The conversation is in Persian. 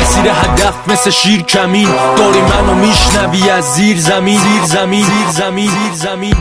مسیر هدف مثل شیر کمین داری منو میشنوی از زیر زمین زیر زمین زیر زمین زیر زمین.